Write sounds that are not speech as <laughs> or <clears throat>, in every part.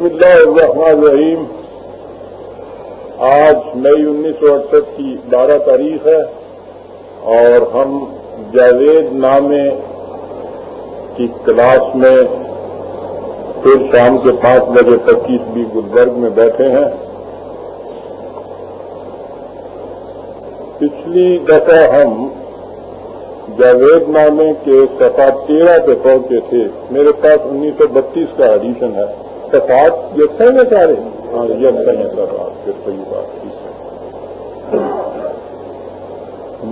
بسم اللہ الرحمن الرحیم۔ آج مئی انیس سو اڑسٹھ کی بارہ تاریخ ہے اور ہم جاوید نامے کی کلاس میں پھر شام کے پانچ بجے تک کی بھی گلبرگ میں بیٹھے ہیں۔ پچھلی دفعہ ہم جاوید نامے کے سفا تیرہ پہ پہنچے تھے۔ میرے پاس انیس سو بتیس کا ایڈیشن ہے۔ سفات یکساں ہے سارے۔ ہاں یکساں ہے سر پھر صحیح بات ٹھیک ہے۔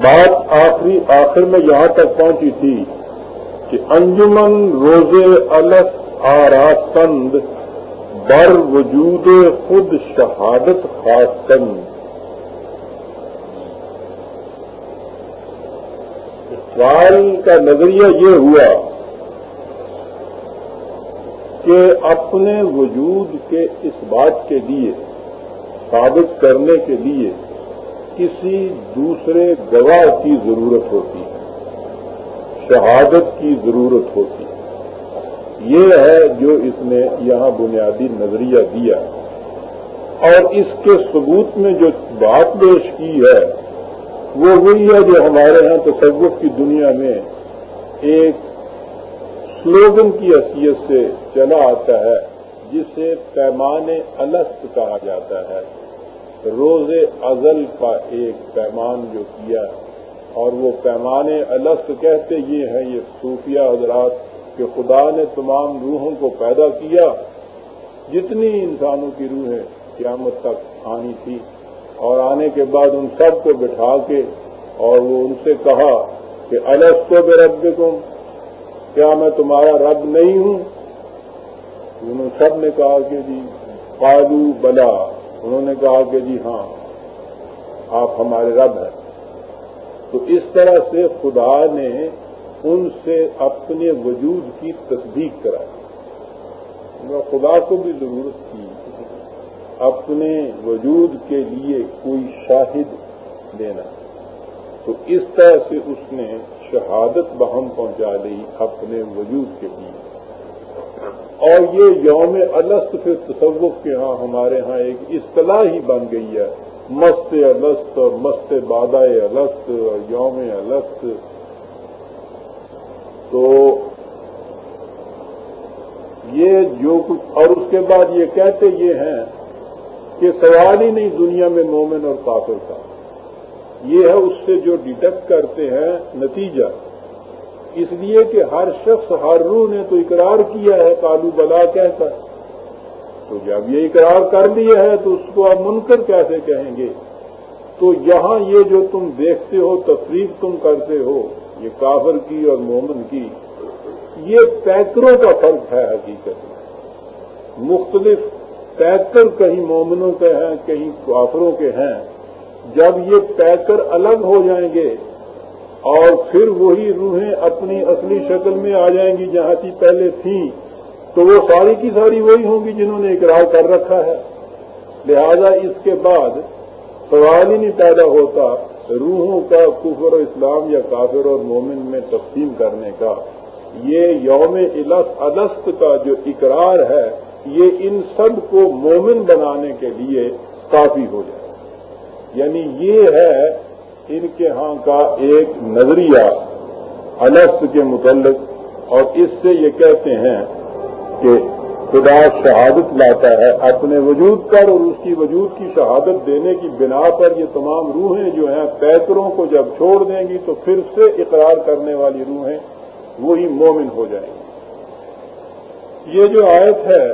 بات آخری آخر میں یہاں تک پہنچی تھی کہ انجمن روزے الس آراستند بر وجود خود شہادت خاص کند سوال کا نظریہ یہ ہوا کہ اپنے وجود کے اس بات کے لیے، ثابت کرنے کے لیے کسی دوسرے گواہ کی ضرورت ہوتی ہے، شہادت کی ضرورت ہوتی ہے۔ یہ ہے جو اس نے یہاں بنیادی نظریہ دیا۔ اور اس کے ثبوت میں جو بات پیش کی ہے، وہ وہی ہے جو ہمارے ہاں تصوف کی دنیا میں ایک سلوگن کی حیثیت سے چلا آتا ہے، جسے پیمان الست کہا جاتا ہے۔ روز ازل کا ایک پیمان جو کیا اور وہ پیمان الست کہتے یہ ہیں، یہ صوفیہ حضرات کہ خدا نے تمام روحوں کو پیدا کیا۔ جتنی انسانوں کی روحیں قیامت تک آنی تھی، اور آنے کے بعد ان سب کو بٹھا کے، اور وہ ان سے کہا کہ الست کو بے رب کیا میں تمہارا رب نہیں ہوں؟ انہوں سب نے کہا کہ جی قالو بلا۔ انہوں نے کہا کہ جی ہاں آپ ہمارے رب ہیں۔ تو اس طرح سے خدا نے ان سے اپنے وجود کی تصدیق کرائی۔ خدا کو بھی ضرورت تھی۔ اپنے وجود کے لیے کوئی شاہد دینا تو اس طرح سے اس نے شہادت بہم پہنچا لی اپنے وجود کے لیے۔ اور یہ یوم الست پھر تصوف کے ہاں ہمارے ہاں ایک اصطلاح ہی بن گئی ہے۔ مست الست اور مست بادہ الست اور یوم الست تو یہ جو کچھ، اور اس کے بعد یہ کہتے یہ ہیں کہ سوال ہی نہیں دنیا میں مومن اور کافر کا۔ یہ ہے اس سے جو ڈیٹیکٹ کرتے ہیں نتیجہ۔ اس لیے کہ ہر شخص ہر روح نے تو اقرار کیا ہے کالو بلا کہتا۔ تو جب یہ اقرار کر لیا ہے تو اس کو آپ منکر کیسے کہیں گے؟ تو یہاں یہ جو تم دیکھتے ہو تفریح تم کرتے ہو، یہ کافر کی اور مومن کی، یہ پیکروں کا فرق ہے حقیقت میں۔ مختلف پیکر کہیں مومنوں کے ہیں، کہیں کافروں کے ہیں۔ جب یہ پیکر الگ ہو جائیں گے اور پھر وہی روحیں اپنی اصلی شکل میں آ جائیں گی جہاں کی پہلے تھیں، تو وہ ساری کی ساری وہی ہوں گی جنہوں نے اقرار کر رکھا ہے۔ لہذا اس کے بعد سوال ہی نہیں پیدا ہوتا روحوں کا کفر و اسلام یا کافر اور مومن میں تقسیم کرنے کا۔ یہ یوم الست کا جو اقرار ہے، یہ ان سب کو مومن بنانے کے لیے کافی ہو جائے۔ یعنی یہ ہے ان کے ہاں کا ایک نظریہ الست کے متعلق، اور اس سے یہ کہتے ہیں کہ خدا شہادت لاتا ہے اپنے وجود پر، اور اس کی وجود کی شہادت دینے کی بنا پر یہ تمام روحیں جو ہیں پیکروں کو جب چھوڑ دیں گی تو پھر سے اقرار کرنے والی روحیں وہی مومن ہو جائیں گی۔ یہ جو آیت ہے،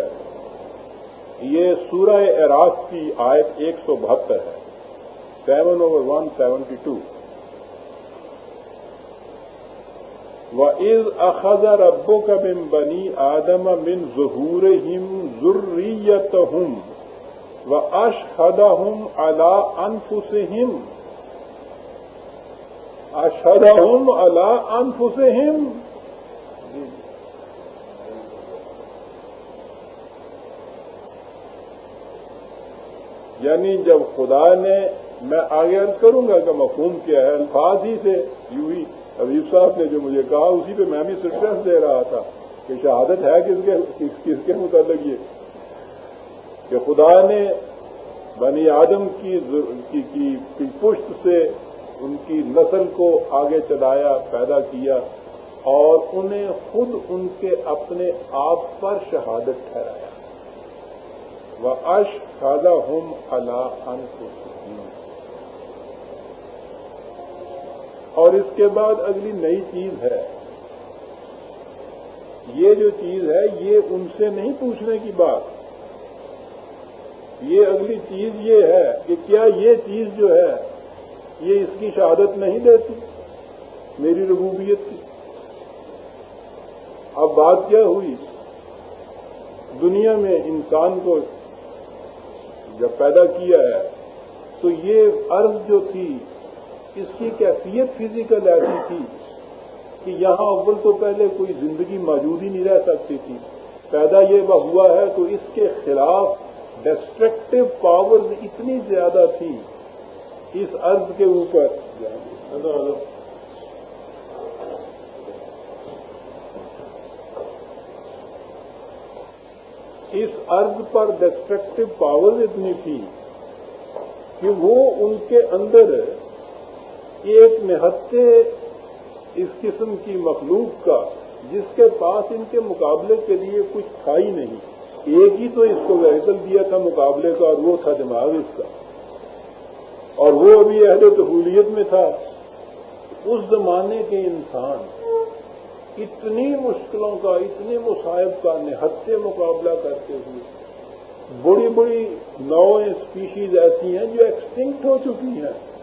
یہ سورہ اراف کی آیت ایک سو بہتر ہے۔ Seven over one seventy two و از اخذ ربو کا بن بنی آدم من ظہور ہم ضروریت ہم و اشحد ہم اللہ انفس ہم اشحد ہم اللہ انفس ہم یعنی جب خدا نے میں آگے عرض کروں گا کہ مفہوم کیا ہے، الفاظ ہی سے، یوں ہی حبیب صاحب نے جو مجھے کہا، اسی پہ میں بھی سٹریس دے رہا تھا کہ شہادت ہے کس کے کس کے متعلق یہ؟ کہ خدا نے بنی آدم کی کی پشت سے ان کی نسل کو آگے چلایا، پیدا کیا اور انہیں خود ان کے اپنے آپ پر شہادت ٹھہرایا۔ وہ اش خادہ ہم اللہ ان اور اس کے بعد اگلی نئی چیز ہے۔ یہ جو چیز ہے، یہ ان سے نہیں پوچھنے کی بات۔ یہ اگلی چیز یہ ہے کہ کیا یہ چیز جو ہے، یہ اس کی شہادت نہیں دیتی، میری ربوبیت کی۔ اب بات کیا ہوئی؟ دنیا میں انسان کو جب پیدا کیا ہے، تو یہ عرض جو تھی اس کی کیفیت فزیکل ایسی تھی کہ یہاں اول تو پہلے کوئی زندگی موجود ہی نہیں رہ سکتی تھی۔ پیدا یہ ہوا ہے تو اس کے خلاف ڈسٹرکٹیو پاور اتنی زیادہ تھی۔ اس عرض کے اوپر۔ اس عرض پر ڈسٹرکٹیو پاور اتنی تھی کہ وہ ان کے اندر ایک نہتے اس قسم کی مخلوق کا، جس کے پاس ان کے مقابلے کے لیے کچھ تھا ہی نہیں۔ ایک ہی تو اس کو ویکل دیا تھا مقابلے کا، اور وہ تھا دماغ اس کا۔ اور وہ ابھی عہد قبولیت میں تھا۔ اس زمانے کے انسان اتنی مشکلوں کا اتنے مصائب کا نہتے مقابلہ کرتے ہوئے، بڑی بڑی نو اسپیشیز ایسی ہیں جو ایکسٹنکٹ ہو چکی ہیں۔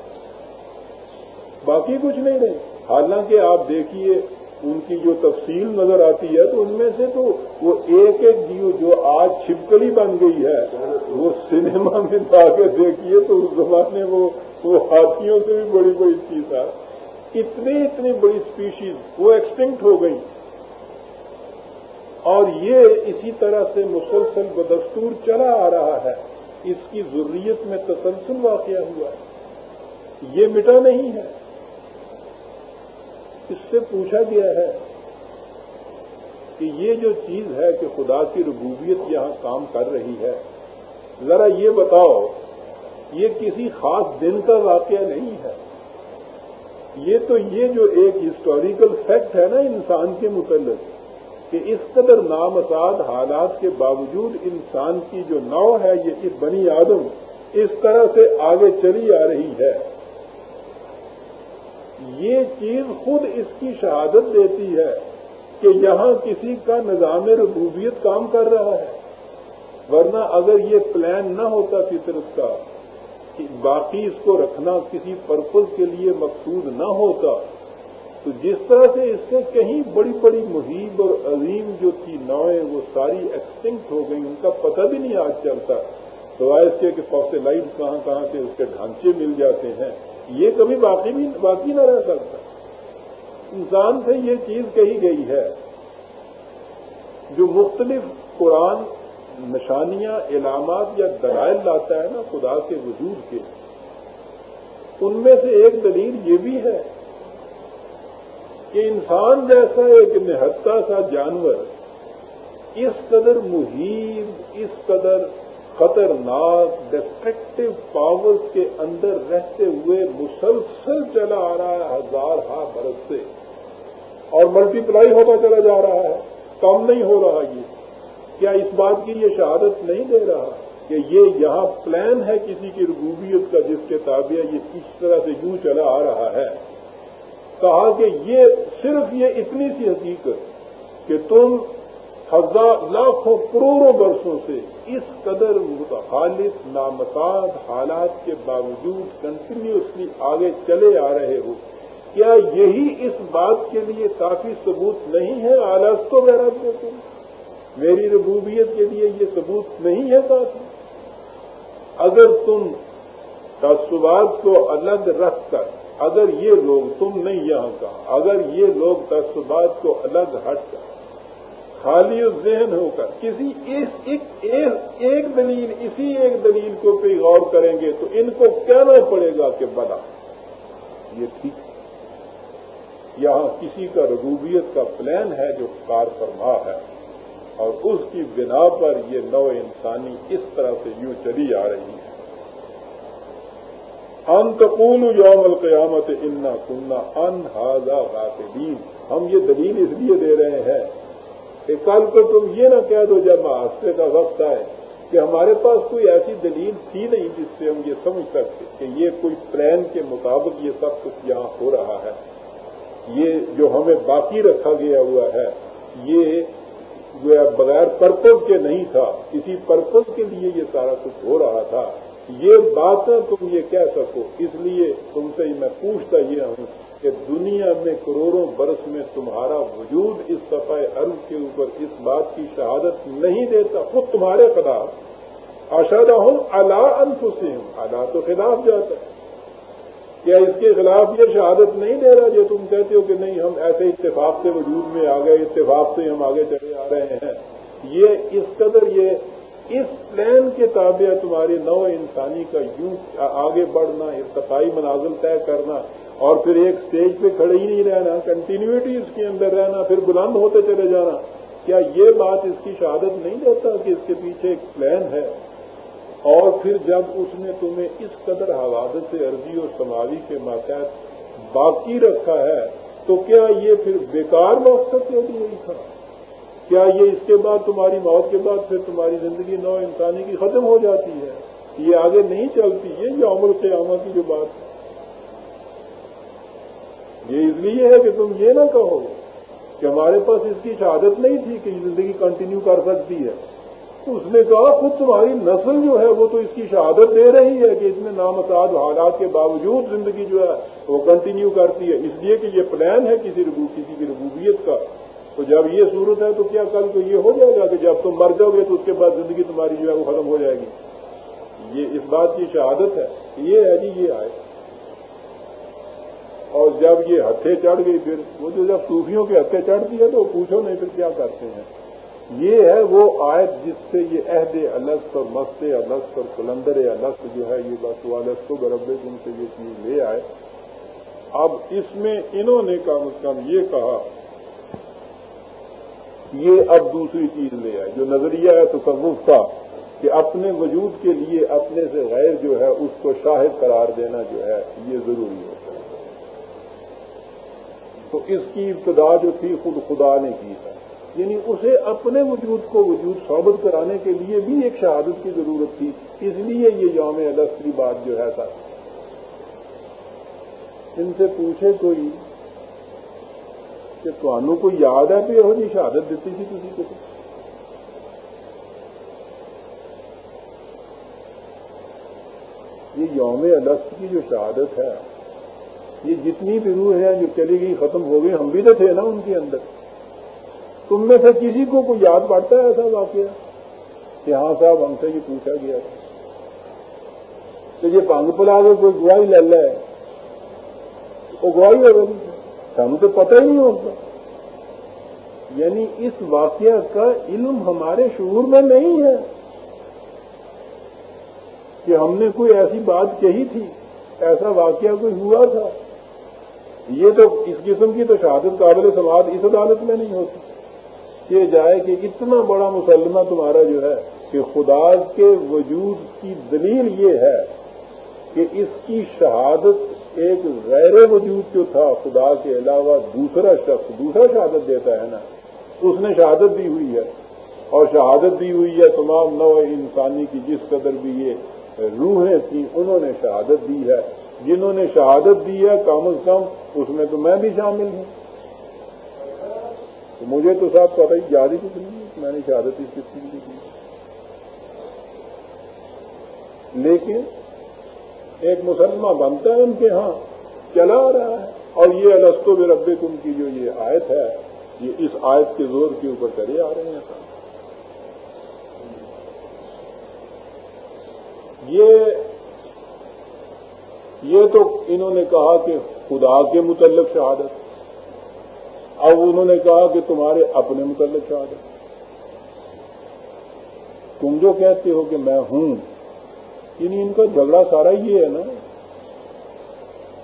باقی کچھ نہیں رہے حالانکہ آپ دیکھیے، ان کی جو تفصیل نظر آتی ہے، تو ان میں سے تو وہ ایک ایک جیو جو آج چھپکلی بن گئی ہے، وہ سنیما میں جا کے دیکھیے تو اس زمانے وہ وہ ہاتھیوں سے بھی بڑی بڑی چیز ہے۔ اتنی اتنی بڑی اسپیشیز وہ ایکسٹنکٹ ہو گئی۔ اور یہ اسی طرح سے مسلسل بدستور چلا آ رہا ہے۔ اس کی ضروریت میں تسلسل واقع ہوا ہے۔ یہ مٹا نہیں ہے۔ اس سے پوچھا گیا ہے کہ یہ جو چیز ہے کہ خدا کی ربوبیت یہاں کام کر رہی ہے، ذرا یہ بتاؤ، یہ کسی خاص دن کا واقعہ نہیں ہے۔ یہ تو یہ جو ایک ہسٹوریکل فیکٹ ہے نا انسان کے متعلق، کہ اس قدر نامساد حالات کے باوجود انسان کی جو نو ہے، یہ بنی آدم اس طرح سے آگے چلی آ رہی ہے۔ یہ چیز خود اس کی شہادت دیتی ہے کہ یہاں کسی کا نظام ربوبیت کام کر رہا ہے۔ ورنہ اگر یہ پلان نہ ہوتا فطرت کا کہ باقی اس کو رکھنا کسی پرپز کے لیے مقصود نہ ہوتا، تو جس طرح سے اس سے کہیں بڑی بڑی محیب اور عظیم جو تھی نوئیں وہ ساری ایکسٹنکٹ ہو گئی ان کا پتہ بھی نہیں آج چلتا۔ تو اس کے کہ فاسلائٹ کہاں کہاں سے اس کے ڈھانچے مل جاتے ہیں۔ یہ کبھی باقی بھی باقی نہ رہ سکتا۔ انسان سے یہ چیز کہی گئی ہے جو مختلف قرآن نشانیاں، علامات یا دلائل لاتا ہے نا خدا کے وجود کے۔ ان میں سے ایک دلیل یہ بھی ہے کہ انسان جیسا ایک نہتا سا جانور اس قدر محیط اس قدر خطرناک ڈسٹرکٹیو پاور کے اندر رہتے ہوئے مسلسل چلا آ رہا ہے ہزار ہا برس سے۔ اور ملٹی پلائی ہوتا چلا جا رہا ہے۔ کم نہیں ہو رہا یہ۔ کیا اس بات کی یہ شہادت نہیں دے رہا کہ یہ یہاں پلان ہے کسی کی ربوبیت کا جس کے تابع یہ اس طرح سے یوں چلا آ رہا ہے؟ کہا کہ یہ صرف یہ اتنی سی حقیقت کہ تم ہزار لاکھوں کروڑوں برسوں سے اس قدر متخالف نامساد حالات کے باوجود کنٹینیوسلی آگے چلے آ رہے ہو۔ کیا یہی اس بات کے لیے کافی ثبوت نہیں ہے؟ آلس کو میرا تم میری ربوبیت کے لیے یہ ثبوت نہیں ہے کافی۔ اگر تم تعصبات کو الگ رکھ کر، اگر یہ لوگ تم نہیں یہاں کا، اگر یہ لوگ تعصبات کو الگ ہٹ کر خالی ذہن ہو کر کسی ایک دلیل، اسی ایک دلیل کو پہ غور کریں گے تو ان کو کہنا پڑے گا کہ بنا یہ ٹھیک یہاں کسی کا ربوبیت کا پلان ہے جو کار فرما ہے اور اس کی بنا پر یہ نو انسانی اس طرح سے یوں چلی آ رہی ہے۔ انتقول یوم القیامت انا کننا ان ہاضا غافلین۔ ہم یہ دلیل اس لیے دے رہے ہیں کہ کل کو تم یہ نہ کہہ دو جب حادثے کا وقت آئے کہ ہمارے پاس کوئی ایسی دلیل تھی نہیں جس سے ہم یہ سمجھ سکتے کہ یہ کوئی پلان کے مطابق یہ سب کچھ یہاں ہو رہا ہے۔ یہ جو ہمیں باقی رکھا گیا ہوا ہے، یہ بغیر پرپز کے نہیں تھا، کسی پرپز کے لیے یہ سارا کچھ ہو رہا تھا۔ یہ باتیں تم یہ کہہ سکو، اس لیے تم سے میں پوچھتا یہ ہوں۔ کہ دنیا میں کروڑوں برس میں تمہارا وجود اس صفحہ عرض کے اوپر اس بات کی شہادت نہیں دیتا، خود تمہارے خلاف۔ اشادہ ہوں اللہ انفسم اللہ تو خلاف جاتا ہے۔ کیا اس کے خلاف یہ شہادت نہیں دے رہا جو تم کہتے ہو کہ نہیں، ہم ایسے اتفاق سے وجود میں آ گئے، اتفاق سے ہم آگے چلے آ رہے ہیں۔ یہ اس قدر یہ اس پلان کے تابع تمہاری نو انسانی کا یوں آگے بڑھنا ارتقائی مناظر طے کرنا۔ اور پھر ایک سٹیج پہ کھڑے ہی نہیں رہنا کنٹینیوٹی اس کے اندر رہنا، پھر بلند ہوتے چلے جانا۔ کیا یہ بات اس کی شہادت نہیں دیتا کہ اس کے پیچھے ایک پلان ہے؟ اور پھر جب اس نے تمہیں اس قدر حوادت سے عرضی اور سماوی کے ماتحت باقی رکھا ہے، تو کیا یہ پھر بیکار مقصد کے لیے ہی تھا؟ کیا یہ اس کے بعد، تمہاری موت کے بعد پھر تمہاری زندگی نو انسانی کی ختم ہو جاتی ہے؟ یہ آگے نہیں چلتی، یہ جو عمل قیامت کی جو بات ہے۔ یہ اس لیے ہے کہ تم یہ نہ کہو کہ ہمارے پاس اس کی شہادت نہیں تھی کہ زندگی کنٹینیو کر سکتی ہے۔ اس نے کہا، خود تمہاری نسل جو ہے وہ تو اس کی شہادت دے رہی ہے کہ اس میں نامساد حالات کے باوجود زندگی جو ہے وہ کنٹینیو کرتی ہے۔ اس لیے کہ یہ پلان ہے کسی ربو، کسی کی ربوبیت کا۔ تو جب یہ صورت ہے تو کیا کل تو یہ ہو جائے گا کہ جب تم مر جاؤ گے تو اس کے بعد زندگی تمہاری جو ہے وہ ختم ہو جائے گی؟ یہ اس بات کی شہادت ہے یہ ہے جی یہ آئے۔ اور جب یہ ہتھے چڑھ گئی پھر وہ جو جب صوفیوں کے ہتھے چڑھتی ہے تو پوچھو نہیں پھر کیا کرتے ہیں۔ یہ ہے وہ آیت جس سے یہ عہد الگ اور مست الگ اور کلندر الگ جو ہے یہ بس وہ کو بربے ان سے یہ چیز لے آئے۔ اب اس میں انہوں نے کم از کم یہ کہا، یہ اب دوسری چیز لے آئے۔ جو نظریہ ہے تصوف کا، کہ اپنے وجود کے لیے اپنے سے غیر جو ہے اس کو شاہد قرار دینا جو ہے، یہ ضروری ہے۔ تو اس کی ابتدا جو تھی خود خدا نے کی ہے یعنی اسے اپنے وجود کو وجود ثابت کرانے کے لیے بھی ایک شہادت کی ضرورت تھی۔ اس لیے یہ یوم ادس کی بات جو ہے تھا۔ ان سے پوچھے کوئی کہ تمہوں کو یاد ہے کہ یہ جی شہادت دیتی تھی کسی کو؟ یہ یوم الست کی جو شہادت ہے یہ جتنی بھی روح ہیں جو چلی گئی، ختم ہو گئی، ہم بھی تو تھے نا ان کے اندر۔ تم میں سے کسی کو کوئی یاد پڑتا ہے ایسا واقعہ؟ کہ ہاں صاحب، ہم سے یہ پوچھا گیا۔ تھا یہ پانگ پلا کے کوئی گواہی لے لے۔ وہ گواہی ہو گئی ہمیں تو پتہ ہی نہیں ہوتا یعنی اس واقعہ کا علم ہمارے شعور میں نہیں ہے کہ ہم نے کوئی ایسی بات کہی تھی، ایسا واقعہ کوئی ہوا تھا۔ یہ تو اس قسم کی تو شہادت قابل سماعت اس عدالت میں نہیں ہوتی۔ کہ جائے کہ اتنا بڑا مسلمہ تمہارا جو ہے کہ خدا کے وجود کی دلیل یہ ہے کہ اس کی شہادت ایک غیر وجود جو تھا خدا کے علاوہ دوسرا شخص دوسرا شہادت دیتا ہے نا، اس نے شہادت دی ہوئی ہے۔ اور شہادت دی ہوئی ہے تمام نو انسانی کی جس قدر بھی یہ روحیں تھیں، انہوں نے شہادت دی ہے۔ جنہوں نے شہادت دی ہے، کم از کم اس میں تو میں بھی شامل ہوں۔ تو مجھے تو صاحب پتہ ہی، یاد ہی کچھ نہیں میں نے شہادت اس کی کی تھی۔ لیکن ایک مسلمہ بنتا ہے ان کے ہاں چلا آ رہا ہے۔ اور یہ السطو رب تم کی جو یہ آیت ہے، یہ اس آیت کے زور کے اوپر چلے آ رہے ہیں۔ یہ یہ تو انہوں نے کہا کہ خدا کے متعلق شہادت۔ اب انہوں نے کہا کہ تمہارے اپنے متعلق شہادت۔ تم جو کہتے ہو کہ میں ہوں یعنی ان کا جھگڑا سارا یہ ہے نا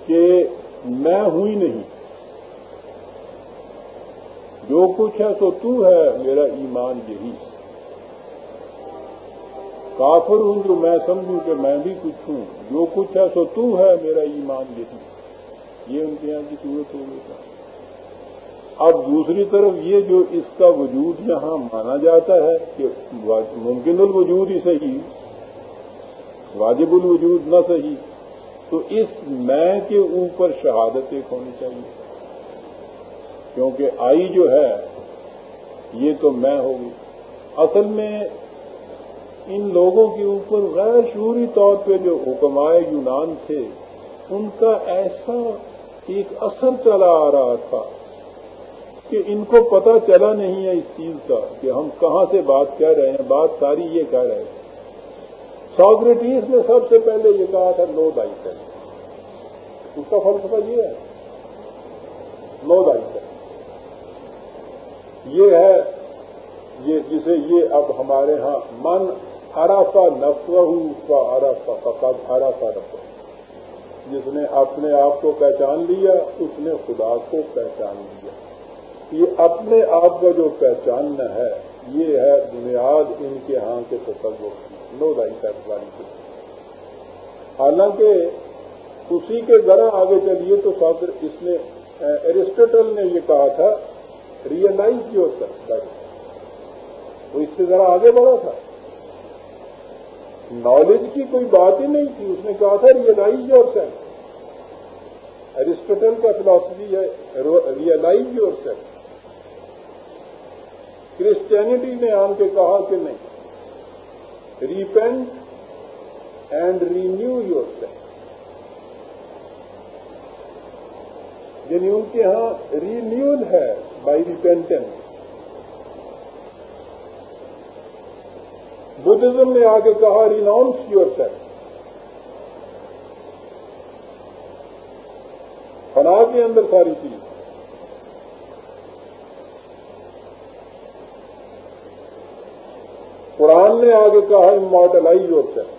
کہ میں ہوں ہی نہیں۔ جو کچھ ہے سو تو ہے، میرا ایمان یہی۔ ہے کافر ہوں جو میں سمجھوں کہ میں بھی کچھ ہوں۔ جو کچھ ہے سو تو ہے، میرا ایمان یہی یہ ان کے یہاں کی صورت ہو گئی۔ اب دوسری طرف یہ جو اس کا وجود یہاں مانا جاتا ہے کہ ممکن الوجود ہی صحیح، واجب الوجود نہ صحیح، تو اس میں کے اوپر شہادت ایک ہونی چاہیے؟ کیونکہ آئی جو ہے، یہ تو میں ہوگی اصل میں ان لوگوں کے اوپر غیر شعوری طور پہ جو حکمائے یونان تھے، ان کا ایسا ایک اثر چلا آ رہا تھا کہ ان کو پتا چلا نہیں ہے اس چیز کا کہ ہم کہاں سے بات کہہ رہے ہیں، بات ساری یہ کہہ رہے ہیں۔ ساکریٹیز نے سب سے پہلے یہ کہا تھا نو دائی اس کا فلسفہ یہ ہے نو دائی یہ ہے، یہ جسے یہ اب ہمارے ہاں من ارافا نفو کا ارافا فقط ارافا نفو جس نے اپنے آپ کو پہچان لیا، اس نے خدا کو پہچان لیا۔ یہ اپنے آپ کا جو پہچاننا ہے، یہ ہے بنیاد ان کے ہاں کے تصور کی۔ نو دائی سیکٹری حالانکہ اسی کے ذرا آگے چلیے تو ساتھ اس نے ایرسٹوٹل نے یہ کہا تھا ریئلائز یور سیلف وہ اس سے ذرا آگے بڑھا تھا۔ نالج کی کوئی بات ہی نہیں تھی۔ اس نے کہا تھا ریئلائز یور سیلف ایرسٹوٹل کا فلاسفی ہے ریئلائز یور سیلف کرسچینٹی نے آن کے کہا کہ نہیں repent and renew yourself یعنی ان کے ہاں رینیول ہے بائی ریپینٹنس بدھزم نے آگے کہا ریناؤنس یور سیلف فنا کے اندر ساری چیز۔ قرآن نے آگے کہا immortalise yourself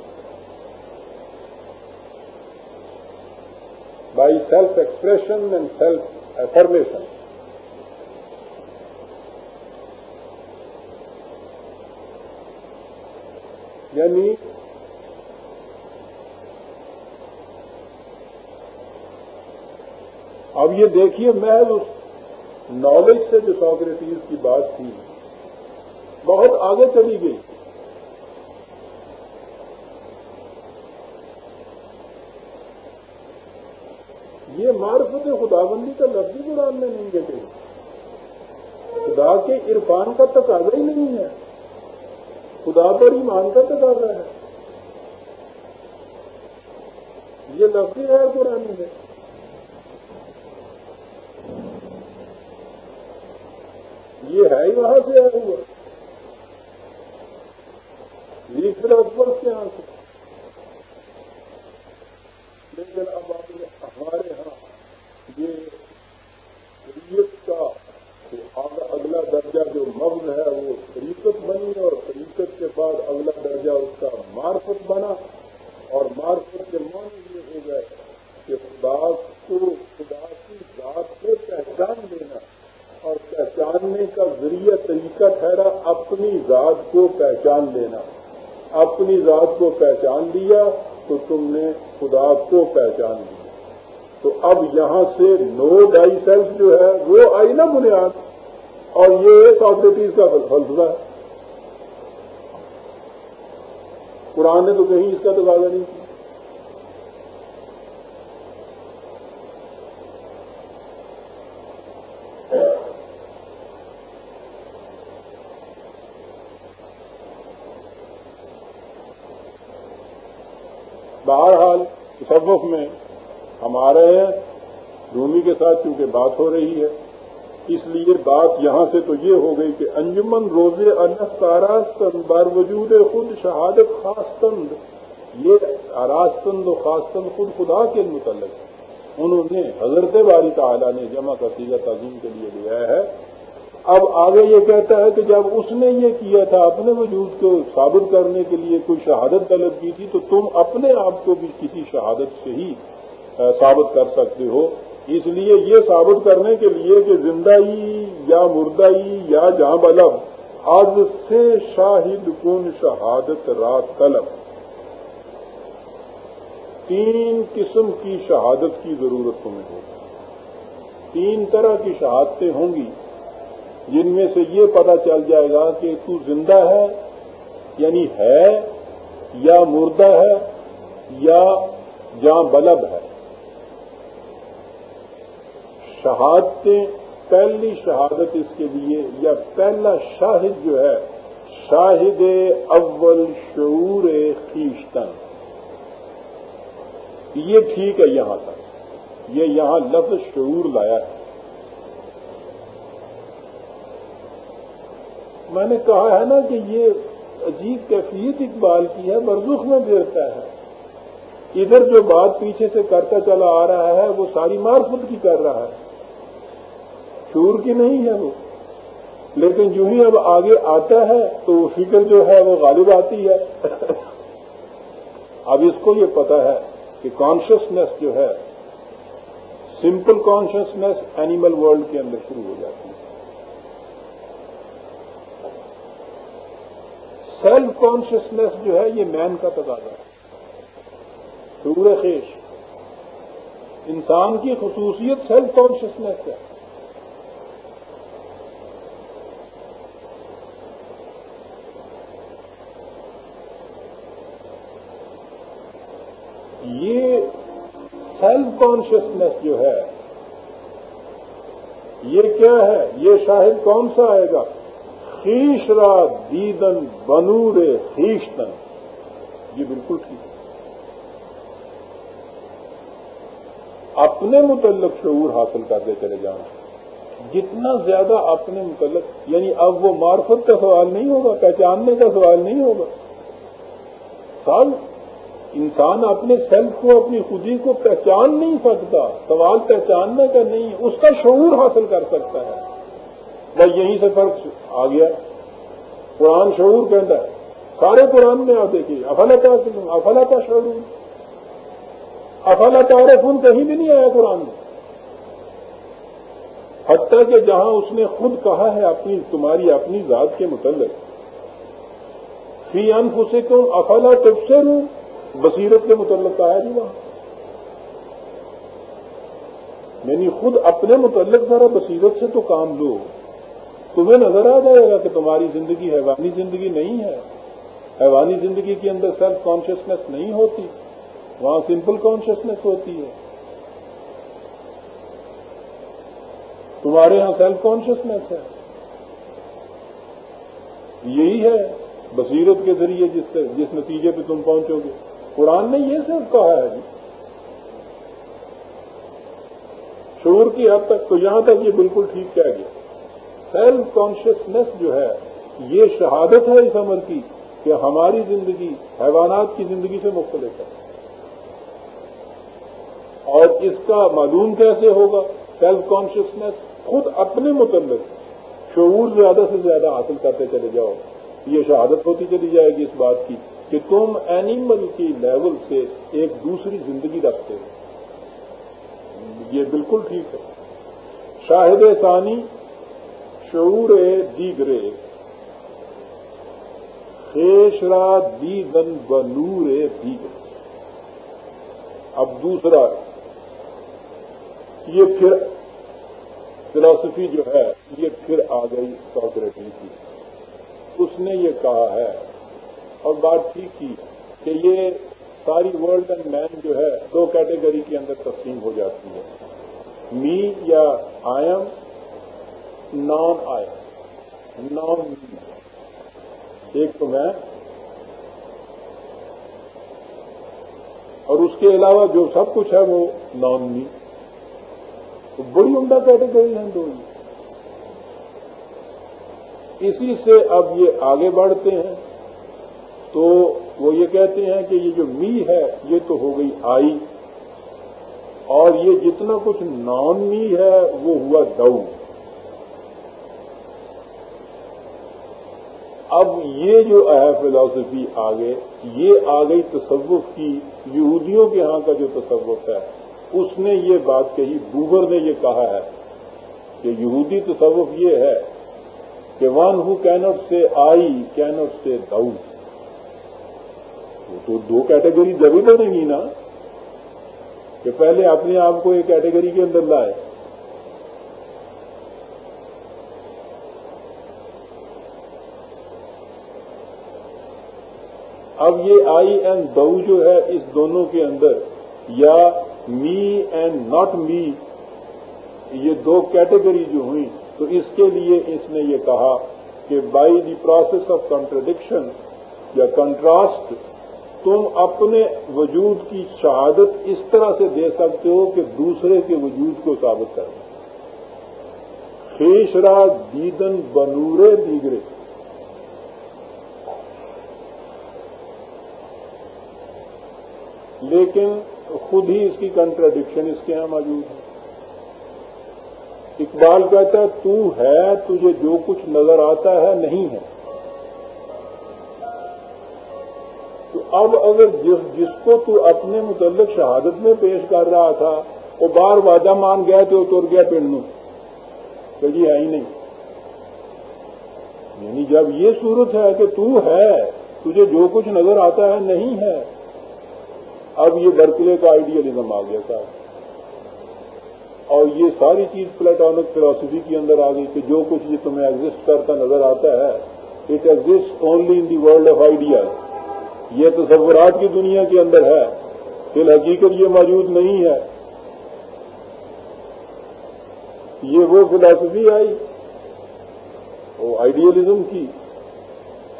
by self expression and self affirmation یعنی اب یہ دیکھیے محض اس نالج سے جو ساکریٹیز کی بات تھی، بہت آگے چلی گئی۔ یہ معرفت خدا بندی کا لفظی قرآن میں نہیں دیتے خدا کے عرفان کا تقاضا ہی نہیں ہے۔ خدا پر ہی مان کا تقاضا ہے۔ یہ لفظی ہے قرآن میں۔ یہ ہے ہی وہاں سے آیا ہوا۔ لیکن اکبر کے یہاں سے۔ لیکن اب آپ نے ہمارے ہاں یہ شریعت کا اگلا درجہ جو مغز ہے وہ شریقت بنی اور شریقت کے بعد اگلا درجہ اس کا مارفت بنا اور مارفت کے معنی یہ ہو گئے کہ خدا کو خدا کی ذات کو پہچان دینا اور پہچاننے کا ذریعہ طریقہ ٹھہرا اپنی ذات کو پہچان لینا اپنی ذات کو پہچان لیا تو تم نے خدا کو پہچان لیا۔ تو اب یہاں سے نو ڈائی سیلف جو ہے وہ آئی نا بنیاد۔ اور یہ ساکریٹیز کا فلسفہ ہے۔ قرآن نے تو کہیں اس کا تقاضا نہیں کیا بہرحال تصوف میں ہمارے رومی کے ساتھ چونکہ بات ہو رہی ہے، اس لیے بات یہاں سے تو یہ ہو گئی کہ انجمن روز انستاراستند بار وجود خود شہادت خاص تند یہ آراستند و خاص تند خود خدا کے متعلق انہوں نے حضرت باری تعالیٰ نے جمع کا سیدھا تعظیم کے لیے لیا ہے۔ اب آگے یہ کہتا ہے کہ جب اس نے یہ کیا تھا اپنے وجود کو ثابت کرنے کے لیے کوئی شہادت طلب کی تھی، تو تم اپنے آپ کو بھی کسی شہادت سے ہی ثابت کر سکتے ہو۔ اس لیے یہ ثابت کرنے کے لیے کہ زندہی یا مردائی یا جہاں بلب از سے شاہد کن شہادت رات طلب۔ تین قسم کی شہادت کی ضرورت تمہیں ہوگی۔ تین طرح کی شہادتیں ہوں گی۔ جن میں سے یہ پتا چل جائے گا کہ تو زندہ ہے یعنی ہے یا مردہ ہے یا جاں بلب ہے۔ شہادتیں، پہلی شہادت اس کے لیے، یا پہلا شاہد جو ہے، شاہد اول شعور خیشتن یہ ٹھیک ہے یہاں تک۔ یہ یہاں لفظ شعور لایا ہے۔ میں نے کہا ہے نا کہ یہ عجیب کیفیت اقبال کی ہے برزخ میں دیتا ہے۔ ادھر جو بات پیچھے سے کرتا چلا آ رہا ہے، وہ ساری مارفت کی کر رہا ہے۔ شور کی نہیں ہے وہ۔ لیکن جو ہی اب آگے آتا ہے، تو وہ فکر جو ہے، وہ غالب آتی ہے۔ اب اس کو یہ پتا ہے کہ کانشیسنیس جو ہے سمپل کانشیسنیس اینیمل ورلڈ کے اندر شروع ہو جاتی ہے۔ سیلف کانشیسنیس جو ہے یہ مین کا تقاضا ہے۔ شعور خیش۔ انسان کی خصوصیت سیلف کانشیسنیس ہے۔ یہ سیلف کانشیسنیس جو ہے، یہ کیا ہے؟ یہ شاہد کون سا آئے گا؟ خیش را دیدن بنور خیشتن۔ یہ بالکل ٹھیک ہے۔ اپنے متعلق شعور حاصل کرتے چلے جانا۔ جتنا زیادہ اپنے متعلق یعنی اب وہ معرفت کا سوال نہیں ہوگا، پہچاننے کا سوال نہیں ہوگا۔ سال، انسان اپنے سیلف کو، اپنی خودی کو پہچان نہیں سکتا، سوال پہچاننے کا نہیں، اس کا شعور حاصل کر سکتا ہے۔ بس یہیں سے فرق آ گیا۔ قرآن شعور کے اندر۔ سارے قرآن میں آپ دیکھیے افلاتا افلاتا شعور۔ افلا تعارف کہیں بھی نہیں آیا قرآن میں۔ حتیٰ کہ جہاں اس نے خود کہا ہے اپنی، تمہاری اپنی ذات کے متعلق۔ فی انف اسے تم افلا تبصر بصیرت کے متعلق کہا جی وہاں۔ یعنی خود اپنے متعلق ذرا بصیرت سے تو کام لو۔ تمہیں نظر آ جائے گا کہ تمہاری زندگی حیوانی زندگی نہیں ہے۔ حیوانی زندگی کے اندر سیلف کانشیسنیس نہیں ہوتی، وہاں سمپل کانشیسنیس ہوتی ہے۔ تمہارے یہاں سیلف کانشیسنیس ہے۔ یہی ہے بصیرت کے ذریعے جس سے، جس نتیجے پہ تم پہنچو گے۔ قرآن نے یہ صرف کہا ہے جی۔ شعور کی حد تک تو یہاں تک یہ بالکل ٹھیک کہہ گیا۔ سیلف کانشیسنیس جو ہے، یہ شہادت ہے اس عمر کی کہ ہماری زندگی حیوانات کی زندگی سے مختلف ہے۔ اور اس کا معلوم کیسے ہوگا؟ سیلف کانشیسنیس خود اپنے متعلق شعور زیادہ سے زیادہ حاصل کرتے چلے جاؤ۔ یہ شہادت ہوتی چلی جائے گی اس بات کی کہ تم اینیمل کی لیول سے ایک دوسری زندگی رکھتے ہو۔ یہ بالکل ٹھیک ہے۔ شاہد ثانی شعور دیگرے خیشرا دیدن بنور دیگر اب دوسرا، یہ پھر فلاسفی جو ہے، یہ پھر آ گئی ساکریٹی کی۔ اس نے یہ کہا ہے، اور بات ٹھیک کی کہ یہ ساری ورلڈ اینڈ مین جو ہے، دو کیٹیگری کے اندر تقسیم ہو جاتی ہے۔ می یا I'm non I'm non me ایک تو میں اور اس کے علاوہ جو سب کچھ ہے وہ نان می تو بڑی عمدہ کیٹیگری ہیں دو۔ اسی سے اب یہ آگے بڑھتے ہیں۔ تو وہ یہ کہتے ہیں کہ یہ جو می ہے، یہ تو ہو گئی آئی۔ اور یہ جتنا کچھ نان می ہے، وہ ہوا دو۔ اب یہ جو ہے فلاسفی آگے، یہ آ گئی تصوف کی، یہودیوں کے ہاں کا جو تصوف ہے، اس نے یہ بات کہی بوبر نے یہ کہا ہے کہ یہودی تصوف یہ ہے کہ ون ہو کینٹ سے آئی کینٹ سے داؤ تو دو کیٹیگری جبھی تو نہیں نا کہ پہلے اپنے آپ کو ایک کیٹیگری کے اندر لائے۔ اب یہ آئی اینڈ دو جو ہے اس دونوں کے اندر، یا می اینڈ ناٹ می، یہ دو کیٹیگری جو ہوئی تو اس کے لیے اس نے یہ کہا کہ by the process of contradiction یا کنٹراسٹ تم اپنے وجود کی شہادت اس طرح سے دے سکتے ہو کہ دوسرے کے وجود کو ثابت کر خیشرا دیدن بنورے دیگرے۔ لیکن خود ہی اس کی کنٹراڈکشن اس کے یہاں موجود ہے۔ اقبال کہتا ہے، تو ہے، تجھے جو کچھ نظر آتا ہے نہیں ہے۔ تو اب اگر جس جس کو تو اپنے متعلق شہادت میں پیش کر رہا تھا، وہ بار واجہ مان گیا تو تر گیا پنڈ کہ جی ہے ہی نہیں۔ یعنی جب یہ صورت ہے کہ تو ہے، تجھے جو کچھ نظر آتا ہے نہیں ہے اب یہ برکلے کا آئیڈیلزم آ گیا تھا اور یہ ساری چیز پلیٹونک فلاسفی کے اندر آ گئی کہ جو کچھ یہ تمہیں ایگزٹ کرتا نظر آتا ہے it exist only in the world of idea یہ تصورات کی دنیا کے اندر ہے۔ فی الحقیقت یہ موجود نہیں ہے۔ یہ وہ فلاسفی آئی، وہ آئیڈیلزم کی۔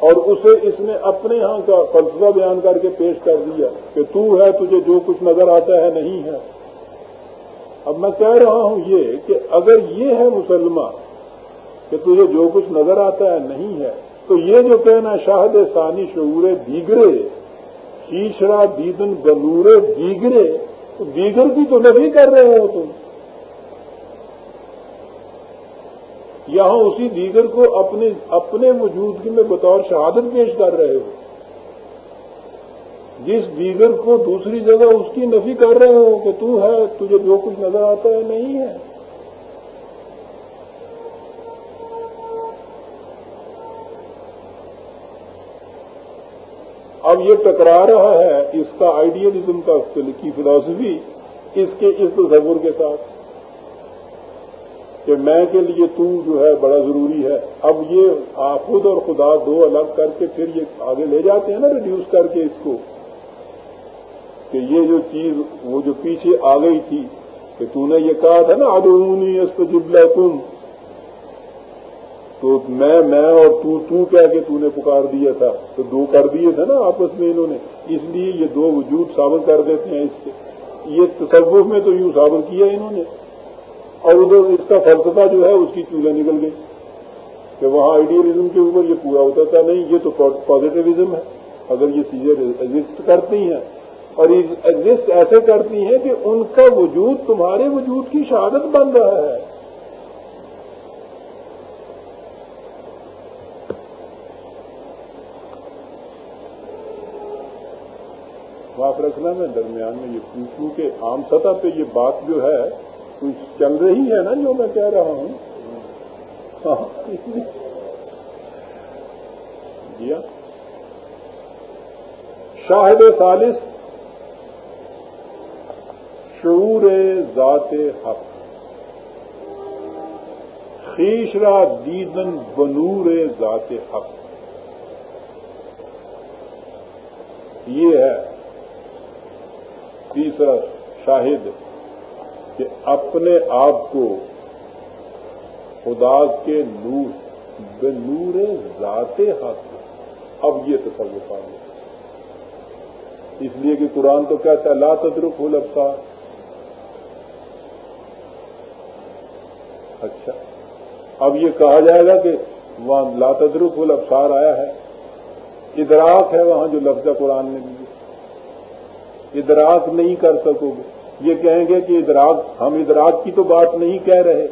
اور اسے اس نے اپنے ہاں کا فلسفہ بیان کر کے پیش کر دیا کہ تو ہے تجھے جو کچھ نظر آتا ہے نہیں ہے۔ اب میں کہہ رہا ہوں یہ کہ اگر یہ ہے مسلمان کہ تجھے جو کچھ نظر آتا ہے نہیں ہے، تو یہ جو کہنا شاہد ثانی شعور دیگرے، شیشرا دیدن بنورے دیگرے، تو دیگر کی تو نہیں کر رہے ہو تم۔ یہاں اسی دیگر کو اپنے اپنے موجودگی میں بطور شہادت پیش کر رہے ہو۔ جس دیگر کو دوسری جگہ اس کی نفی کر رہے ہو کہ تو ہے، تجھے جو کچھ نظر آتا ہے نہیں ہے۔ اب یہ ٹکرا رہا ہے اس کا آئیڈیلزم کا کی فلاسفی اس کے اس تصور کے ساتھ۔ کہ میں کے لیے تو جو ہے بڑا ضروری ہے۔ اب یہ خود اور خدا دو الگ کر کے پھر یہ آگے لے جاتے ہیں نا ریڈیوس کر کے اس کو۔ کہ یہ جو چیز وہ جو پیچھے آ گئی تھی کہ تو نے یہ کہا تھا نا ادونی استجب تم تو میں میں اور تو تو کہہ کے تو نے پکار دیا تھا۔ تو دو کر دیے تھے نا آپس میں انہوں نے۔ اس لیے یہ دو وجود ثابت کر دیتے ہیں اس سے یہ تصوف میں تو یوں ثابت کیا انہوں نے۔ اور ادھر اس کا فلسفہ جو ہے اس کی چولہے نکل گئی کہ وہاں آئیڈیلزم کے اوپر یہ پورا ہوتا تھا، نہیں، یہ تو پازیٹیوزم ہے۔ اگر یہ چیزیں ایگزٹ کرتی ہیں، اور ایگزٹ ایسے کرتی ہیں کہ ان کا وجود تمہارے وجود کی شہادت بن رہا ہے۔ معاف رکھنا میں درمیان میں یہ پوچھوں کہ عام سطح پہ یہ بات جو ہے چل رہی ہے نا جو میں کہہ رہا ہوں؟ ہاں. جی ہاں. شاہد سالس شعور ذات حق. خیشرا دیدن بنور ذات حق. یہ ہے تیسرا شاہد کہ اپنے آپ کو خدا کے نور بے نور ذات حق۔ اب یہ تصور آ گیا اس لیے کہ قرآن تو کہتا ہے، لا تدرک الابصار۔ اچھا۔ اب یہ کہا جائے گا کہ وہاں لا تدرک الابصار آیا ہے۔ ادراک ہے وہاں جو لفظ قرآن نے دی ادراک نہیں کر سکو گے۔ یہ کہیں گے کہ ادراک ہم ادراک کی تو بات نہیں کہہ رہے۔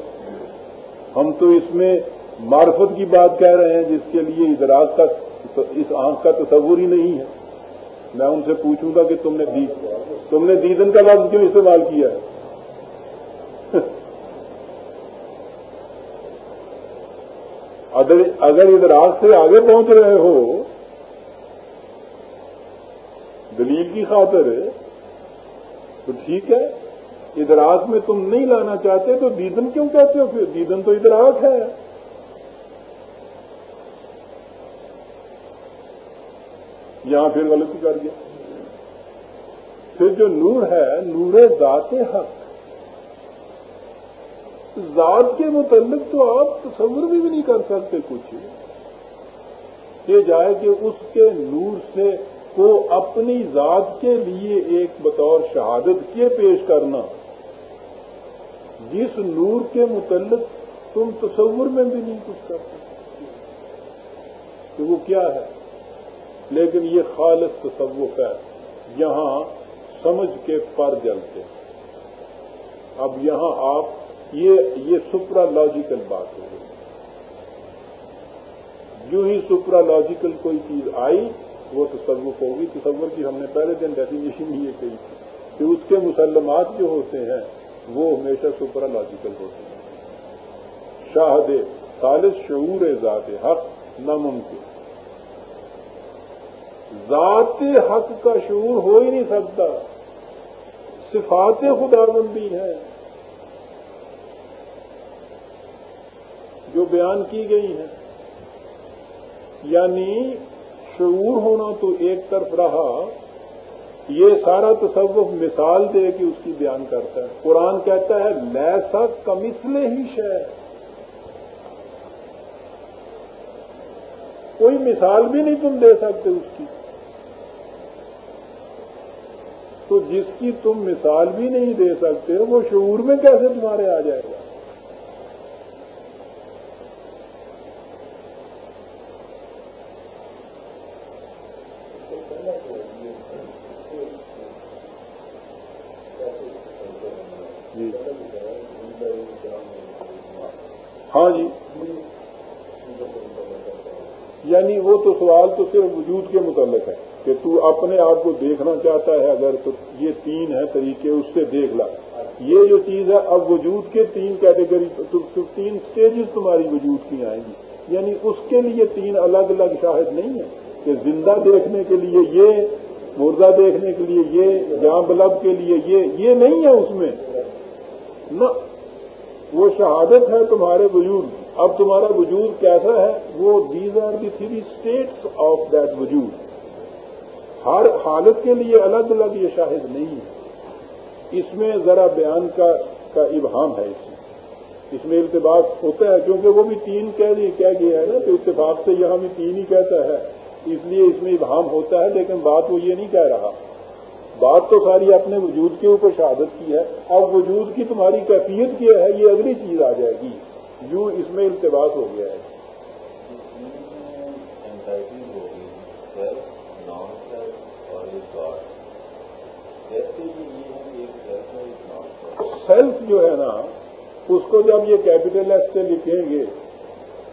ہم تو اس میں معرفت کی بات کہہ رہے ہیں، جس کے لیے ادراک کا اس آنکھ کا تصور ہی نہیں ہے۔ میں ان سے پوچھوں گا کہ تم نے دی، تم نے دیدن کا لفظ کیوں استعمال کیا ہے؟ <laughs> اگر ادھر آج سے آگے پہنچ رہے ہو، دلیل کی خاطر تو ٹھیک ہے، ادراک میں تم نہیں لانا چاہتے تو دیدن کیوں کہتے ہو؟ پھر دیدن تو ادراک ہے۔ یہاں پھر غلطی کر گیا۔ پھر جو نور ہے، نور ذات حق۔ ذات کے متعلق تو آپ تصور بھی نہیں کر سکتے کچھ۔ یہ جائے کہ اس کے نور سے کو اپنی ذات کے لیے ایک بطور شہادت کے پیش کرنا۔ جس نور کے متعلق تم تصور میں بھی نہیں کچھ کر سکتے۔ کہ وہ کیا ہے؟ لیکن یہ خالص تصوف ہے۔ یہاں سمجھ کے پر جلتے۔ اب یہاں آپ، یہ یہ سپرا لاجیکل بات ہو گئی جو ہی سپرا لاجیکل کوئی چیز آئی وہ تصوف ہوگی، تصور کی ہم نے پہلے دن ڈیفینیشن بھی یہ کہی تھی کہ اس کے مسلمات جو ہوتے ہیں، وہ ہمیشہ سپرا لاجیکل ہوتے ہیں۔ شاہد، خالص شعور ذات حق ناممکن۔ ذات حق کا شعور ہو ہی نہیں سکتا۔ صفات خدا بندی ہیں۔ جو بیان کی گئی ہیں۔ یعنی شعور ہونا تو ایک طرف رہا، یہ سارا تصوف مثال دے کے اس کی بیان کرتا ہے۔ قرآن کہتا ہے لیسا کمسلے ہی شہ کوئی مثال بھی نہیں تم دے سکتے اس کی۔ تو جس کی تم مثال بھی نہیں دے سکتے، وہ شعور میں کیسے تمہارے آ جائے گا ہاں جی یعنی وہ تو سوال تو صرف وجود کے متعلق ہے کہ تو اپنے آپ کو دیکھنا چاہتا ہے، اگر تو یہ تین ہے طریقے، اس سے دیکھ لا۔ یہ جو چیز ہے، اب وجود کے تین کیٹیگری تین سٹیجز تمہاری وجود کی آئیں گی۔ یعنی اس کے لیے تین الگ الگ شاہد نہیں ہے کہ زندہ دیکھنے کے لیے یہ، مردہ دیکھنے کے لیے یہ جام بلب کے لیے یہ یہ نہیں ہے اس میں۔ نہ، وہ شہادت ہے تمہارے وجود۔ اب تمہارا وجود کیسا ہے؟ وہ these are the three states of that وجود. ہر حالت کے لیے الگ الگ یہ شاہد نہیں ہے۔ اس میں ذرا بیان کا کا ابہام ہے اس میں۔ اس میں التباس ہوتا ہے کیونکہ وہ بھی تین کہہ دیے کہہ گیا ہے نا تو اتفاق سے یہاں بھی تین ہی کہتا ہے۔ اس لیے اس میں ابہام ہوتا ہے، لیکن بات وہ یہ نہیں کہہ رہا۔ بات تو ساری اپنے وجود کے اوپر شہادت کی ہے۔ اب وجود کی تمہاری کیفیت کیا ہے؟ یہ اگلی چیز آ جائے گی۔ یوں اس میں التباس ہو گیا ہے۔ سیلف جو ہے نا، اس کو جب یہ کیپیٹل ایس سے لکھیں گے،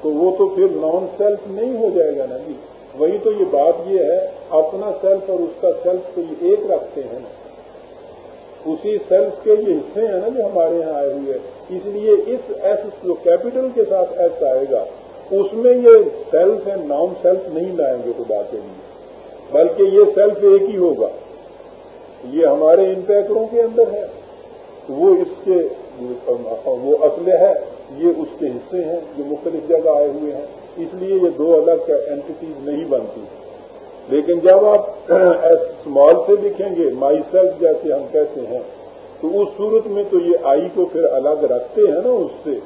تو وہ تو پھر نان سیلف نہیں ہو جائے گا نا جی۔ وہی تو یہ بات یہ ہے، اپنا سیلف اور اس کا سیلف تو یہ ایک رکھتے ہیں۔ اسی سیلف کے یہ حصے ہیں نا جو ہمارے یہاں آئے ہوئے اس لیے اس ایس جو کیپٹل کے ساتھ ایس آئے گا، اس میں یہ سیلف ہے نان سیلف نہیں لائیں گے خدا کے لیے۔ بلکہ یہ سیلف ایک ہی ہوگا۔ یہ ہمارے ان پیکروں کے اندر ہے۔ وہ اس کے، وہ اصل ہے، یہ اس کے حصے ہیں جو مختلف جگہ آئے ہوئے ہیں۔ اس لیے یہ دو الگ اینٹیز نہیں بنتی۔ لیکن جب آپ <clears throat> اسمال سے لکھیں گے مائی سیلف جیسے ہم کہتے ہیں، تو اس صورت میں تو یہ آئی کو پھر الگ رکھتے ہیں نا اس سے۔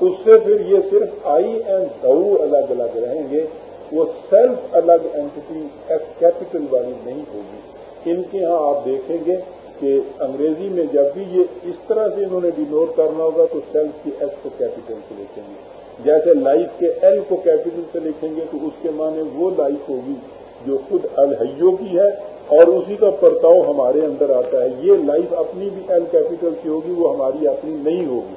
اس سے پھر یہ صرف آئی اینڈ دو الگ الگ رہیں گے۔ وہ سیلف الگ اینٹی ایس کیپیٹل والی نہیں ہوگی۔ ان کے ہاں آپ دیکھیں گے کہ انگریزی میں جب بھی یہ اس طرح سے انہوں نے ڈینوٹ کرنا ہوگا تو سیلف کی ایس کو کیپیٹل سے لکھیں گے۔ جیسے لائف کے ایل کو کیپیٹل سے لکھیں گے تو اس کے معنی وہ لائف ہوگی۔ جو خود الحیوں کی ہے اور اسی کا پرتاؤ ہمارے اندر آتا ہے۔ یہ لائف اپنی بھی ایل کیپیٹل کی ہوگی، وہ ہماری اپنی نہیں ہوگی۔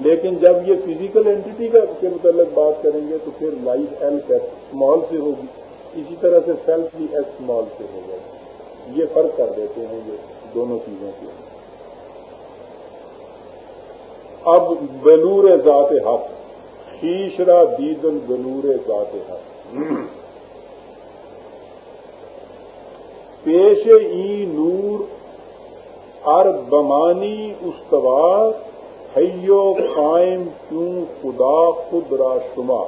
لیکن جب یہ فزیکل اینٹی کا کے متعلق بات کریں گے تو پھر لائف ایل اسمال سے ہوگی۔ اسی طرح سے سیلف بھی ایس اسمال سے ہوگا یہ فرق کر دیتے ہیں یہ دونوں چیزوں کے۔ اب بلور ذات حق۔ شیشرا دیدن بلور ذات حق۔ پیش ای نور ار بمانی استوار حیو قائم کیوں خدا خود را شما؟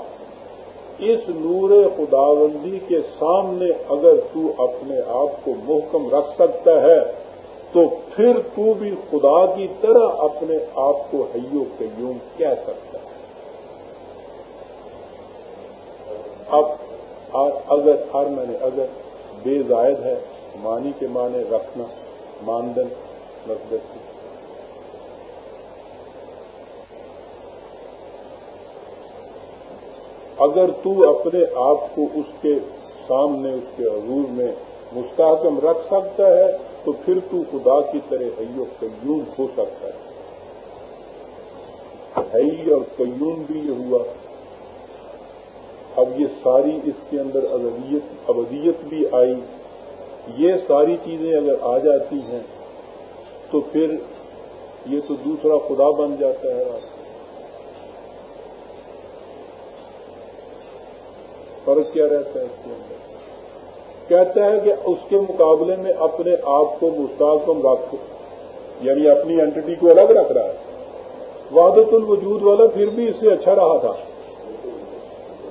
اس نور خداوندی کے سامنے اگر تو اپنے آپ کو محکم رکھ سکتا ہے، تو پھر تو بھی خدا کی طرح اپنے آپ کو حیو قیوم کہہ سکتا ہے۔ اب اگر، ہر میں نے اگر، بے زائد ہے۔ مانی کے معنی رکھنا، ماندن رکھ اگر تو اپنے آپ کو اس کے سامنے، اس کے عروج میں مستحکم رکھ سکتا ہے، تو پھر تو خدا کی طرح حیو قیوم ہو سکتا ہے۔ حی اور قیوم بھی یہ ہوا۔ اب یہ ساری اس کے اندر ابدیت ابدیت بھی آئی۔ یہ ساری چیزیں اگر آ جاتی ہیں تو پھر یہ تو دوسرا خدا بن جاتا ہے فرق کیا رہتا ہے اس کے اندر؟ کہتا ہے کہ اس کے مقابلے میں اپنے آپ کو مستحکم رکھ یعنی اپنی اینٹی کو الگ رکھ رہا ہے۔ وحدت الوجود والا پھر بھی اس سے اچھا رہا تھا۔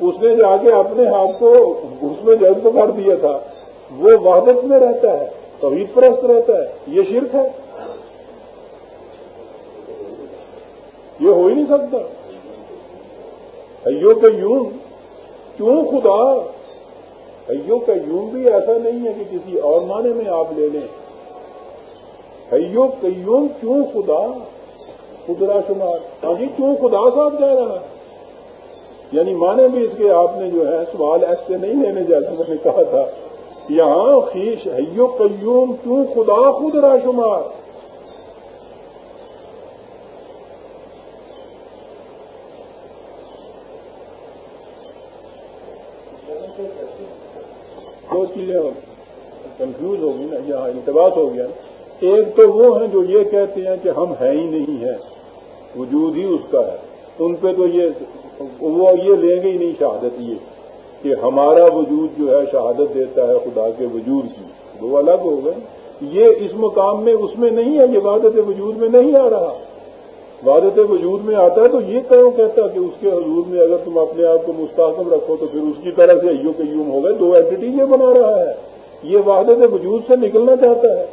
اس نے جا کے اپنے آپ کو اس میں جذب کر دیا تھا۔ وہ وحدت میں رہتا ہے، توحید پرست رہتا ہے، یہ شرک ہے؟ یہ ہو ہی نہیں سکتا۔ ایو کہ یوں کیوں خدا؟ ایو کا یوں بھی ایسا نہیں ہے کہ کسی اور معنی میں آپ لے لیں۔ ایو کیوں کیوں خدا؟ خدرا شمار۔ ہاں جی، کیوں خدا صاحب جا رہا ہے؟ یعنی معنی بھی اس کے آپ نے جو ہے سوال ایسے نہیں لینے جیسے میں نے کہا تھا۔ یہاں خیش ایو قیوم کیوں خدا خدرا شمار؟ دو چیزیں کنفیوز ہو گئی نا، یہاں انتباس ہو گیا۔ ایک تو وہ ہیں جو یہ کہتے ہیں کہ ہم ہیں ہی نہیں ہیں، وجود ہی اس کا ہے۔ ان پہ تو یہ، وہ یہ لیں گے ہی نہیں شہادت یہ۔ کہ ہمارا وجود جو ہے شہادت دیتا ہے خدا کے وجود کی۔ وہ الگ ہو گئے۔ یہ اس مقام میں اس میں نہیں ہے، یہ وادت وجود میں نہیں آ رہا۔ وادت وجود میں آتا ہے تو یہ کہوں کہتا کہ اس کے حضور میں اگر تم اپنے آپ کو مستحکم رکھو تو پھر اس کی طرح سے ایو کے یوم ہو گئے۔ دو اینٹی یہ بنا رہا ہے۔ یہ وادت وجود سے نکلنا چاہتا ہے۔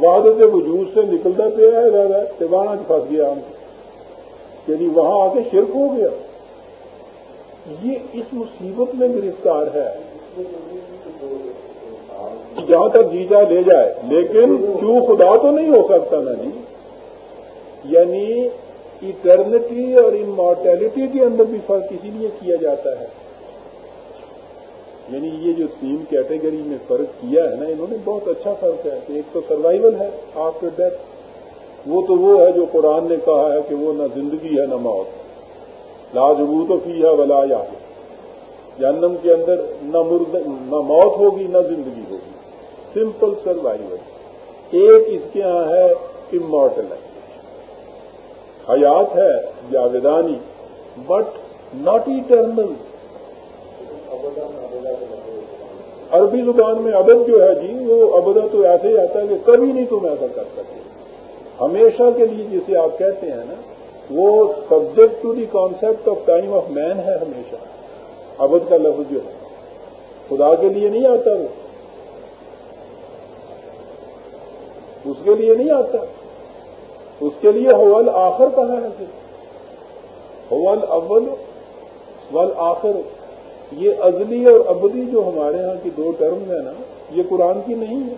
وادت وجود سے نکلتا پہ ہے زیادہ تیوانہ پھنس گیا۔ ہم یعنی وہاں آ کے شرک ہو گیا۔ یہ اس مصیبت میں گرفتار ہے۔ جہاں تک جیجا لے جائے، لیکن کیوں خدا تو نہیں ہو سکتا نا جی؟ یعنی ایٹرنٹی اور انمارٹیلٹی کے اندر بھی فرق اسی لیے کیا جاتا ہے۔ یعنی یہ جو تین کیٹیگری میں فرق کیا ہے نا، انہوں نے بہت اچھا فرق ہے کہ ایک تو سروائول ہے آفٹر ڈیتھ وہ تو وہ ہے جو قرآن نے کہا ہے کہ وہ نہ زندگی ہے نہ موت۔ لاجبو تو فی ہے ولا یا جہنم کے اندر نہ مرد نہ موت ہوگی، نہ زندگی ہوگی۔ سمپل سروائول ایک اس کے یہاں ہے امورٹل حیات ہے جاویدانی بٹ ناٹ ایٹرنل عربی زبان میں ابد جو ہے جی وہ ابدا تو ایسے ہی آتا ہے کہ کبھی نہیں تم ایسا کر سکتے۔ ہمیشہ کے لیے جسے آپ کہتے ہیں نا وہ subject to the concept of time of man ہے ہمیشہ۔ ابد کا لفظ جو ہے۔ خدا کے لیے نہیں آتا وہ۔ اس کے لیے نہیں آتا۔ اس کے لیے حول آخر کہا ہے حول اول ول آخر۔ یہ ازلی اور ابدی جو ہمارے ہاں کی دو ٹرم ہے نا، یہ قرآن کی نہیں ہے۔